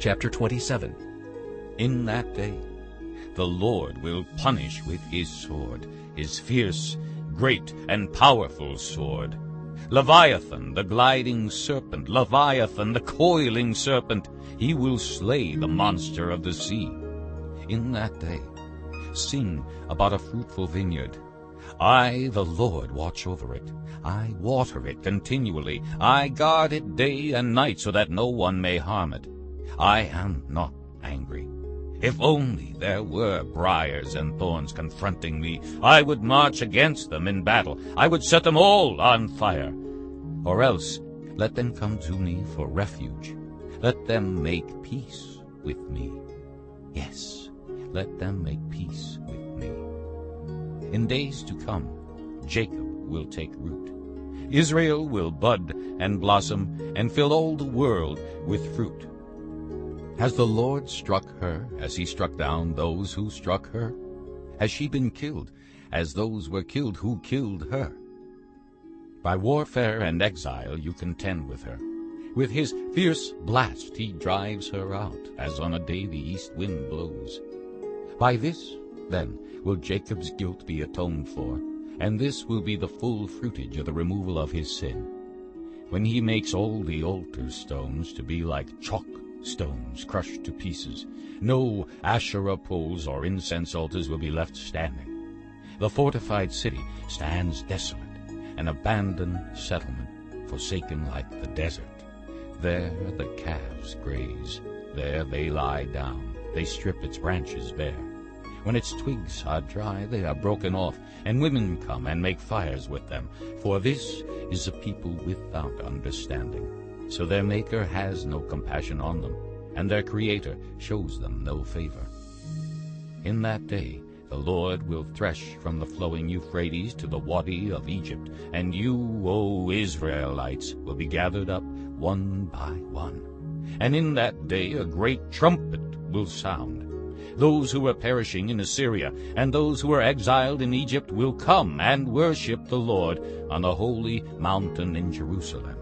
Chapter 27 In that day the Lord will punish with his sword, his fierce, great, and powerful sword. Leviathan, the gliding serpent, Leviathan, the coiling serpent, he will slay the monster of the sea. In that day sing about a fruitful vineyard. I, the Lord, watch over it. I water it continually. I guard it day and night so that no one may harm it. I am not angry. If only there were briars and thorns confronting me, I would march against them in battle. I would set them all on fire. Or else let them come to me for refuge. Let them make peace with me. Yes, let them make peace with me. In days to come, Jacob will take root. Israel will bud and blossom and fill all the world with fruit. Has the Lord struck her as he struck down those who struck her? Has she been killed as those were killed who killed her? By warfare and exile you contend with her. With his fierce blast he drives her out, as on a day the east wind blows. By this, then, will Jacob's guilt be atoned for, and this will be the full fruitage of the removal of his sin. When he makes all the altar stones to be like chalk stones crushed to pieces. No Asherah poles or incense altars will be left standing. The fortified city stands desolate, an abandoned settlement, forsaken like the desert. There the calves graze. There they lie down. They strip its branches bare. When its twigs are dry, they are broken off, and women come and make fires with them. For this is a people without understanding. So their Maker has no compassion on them, and their Creator shows them no favor. In that day the Lord will thresh from the flowing Euphrates to the Wadi of Egypt, and you, O Israelites, will be gathered up one by one. And in that day a great trumpet will sound. Those who are perishing in Assyria and those who are exiled in Egypt will come and worship the Lord on the holy mountain in Jerusalem.